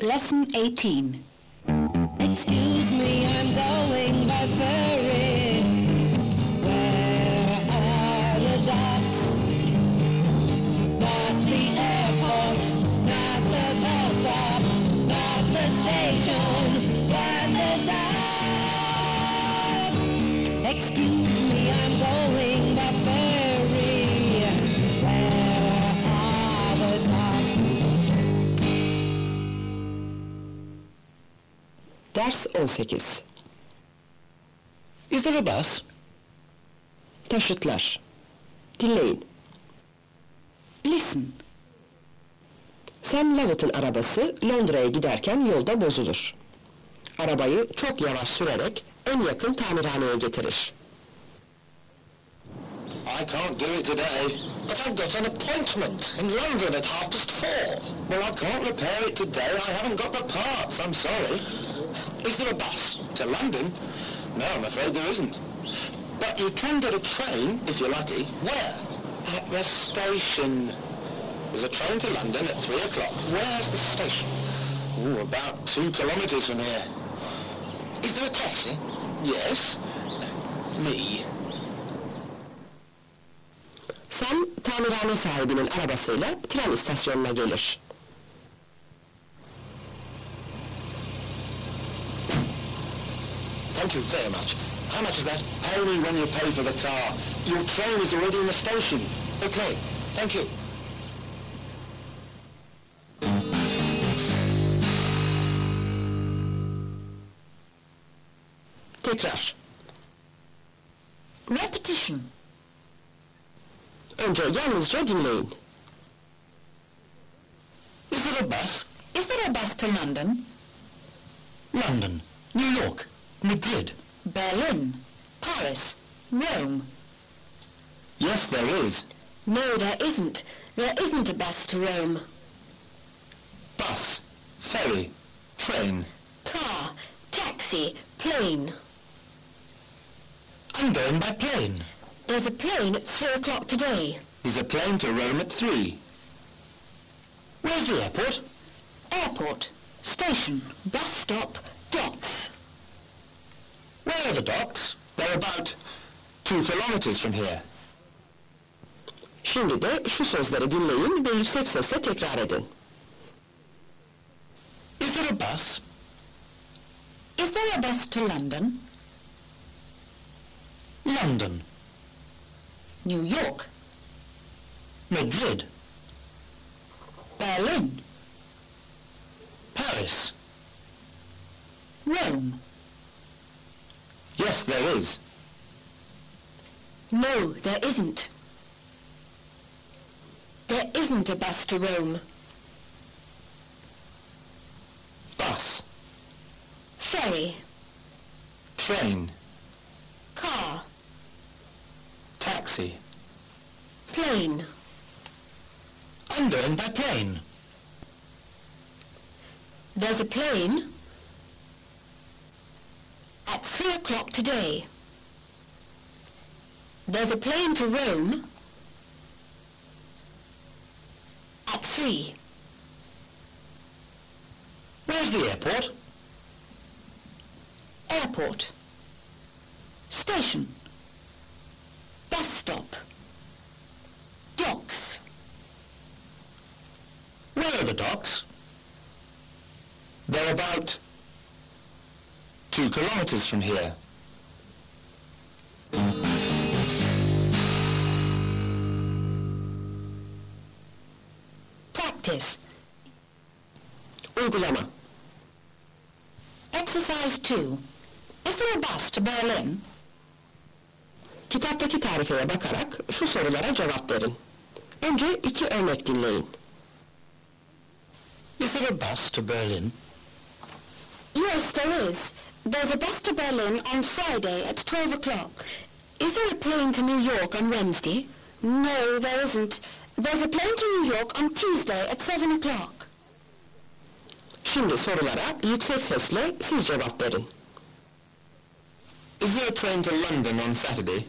Lesson 18. Excuse me, Ders 18. Is there a bus? Taşıtlar. Dinleyin. Listen. Sam Lovett'ın arabası Londra'ya giderken yolda bozulur. Arabayı çok yavaş sürerek en yakın tamirhaneye getirir. I can't do it today, but I've got an appointment in London at half past four. Well, I can't repair it today. I haven't got the parts. I'm sorry. Is there a bus to London? No, I'm afraid there isn't. But you can get a train if you're lucky. Where? At the station. There's a train to London at three o'clock. Where's the station? Oh, about two kilometres from here. Is there a taxi? Yes. Me. Sam tamirhane sahibinin arabasıyla tren istasyonuna gelir. Thank you very much. How much is that? Only when you pay for the car. Your train is already in the station. Okay, thank you. Tekrar. Repetition. Önce yalnızca dinleyin. Is there a bus? Is there a bus to London? London, New York, Madrid. Berlin, Paris, Rome. Yes, there is. No, there isn't. There isn't a bus to Rome. Bus, ferry, train. Car, taxi, plane. I'm going by plane. There's a plane at three o'clock today. There's a plane to Rome at three. Where's the airport? Airport, station, bus stop, docks. Are the docks? They're about two kilometres from here. Şimdi de şu sözleri dinleyin ve yüksek sesle tekrar edin. Is there a bus? Is there a bus to London? London, New York, Madrid, Berlin, Paris. Rome. There is. No, there isn't. There isn't a bus to Rome. Bus, Ferry, train, car, taxi. plane. I'm going by plane. There's a plane at three o'clock today. There's a plane to Rome at three. Where's the airport? Airport. Station. Bus stop. Docks. Where are the docks? They're about two kilometres from here. Practice. Uygulama. Exercise 2. Is there a bus to Berlin? Kitaptaki tarifeye bakarak şu sorulara cevap verin. Önce iki örnek dinleyin. Is there a bus to Berlin? Yes, there is. There's a bus to Berlin on Friday at 12 o'clock. Is there a plane to New York on Wednesday? No, there isn't. There's a plane to New York on Tuesday at 7 o'clock. Şimdi sorulara yüksek sesle siz cevap verin. Is there a train to London on Saturday?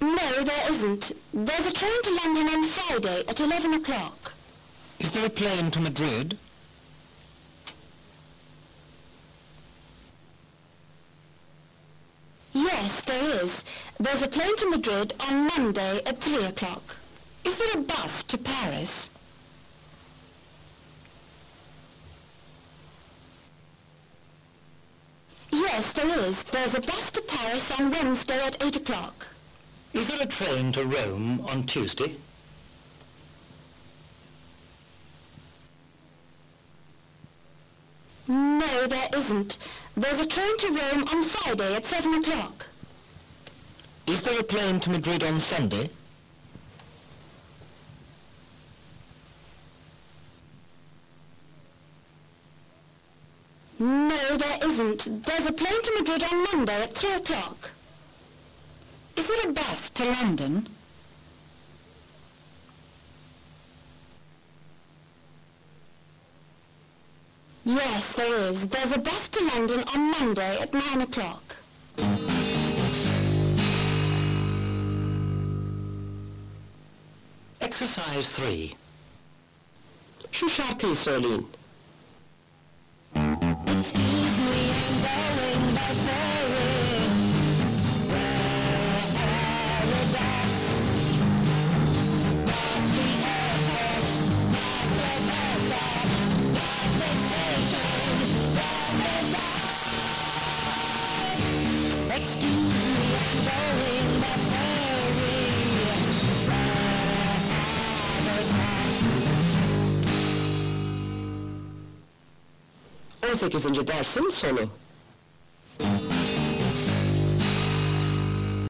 No, there isn't. There's a train to London on Friday at 11 o'clock. Is there a plane to Madrid? Yes, there is. There's a plane to Madrid on Monday at 3 o'clock. Is there a bus to Paris? Yes, there is. There's a bus to Paris on Wednesday at 8 o'clock. Is there a train to Rome on Tuesday? No, there isn't. There's a train to Rome on Friday at 7 o'clock. Is there a plane to Madrid on Sunday? No, there isn't. There's a plane to Madrid on Monday at 3 o'clock. Is there a bus to London? Yes, there is. There's a bus to London on Monday at 9 o'clock. Exercise 3. Şu şarkıyı söyleyin. 18. dersin sonu.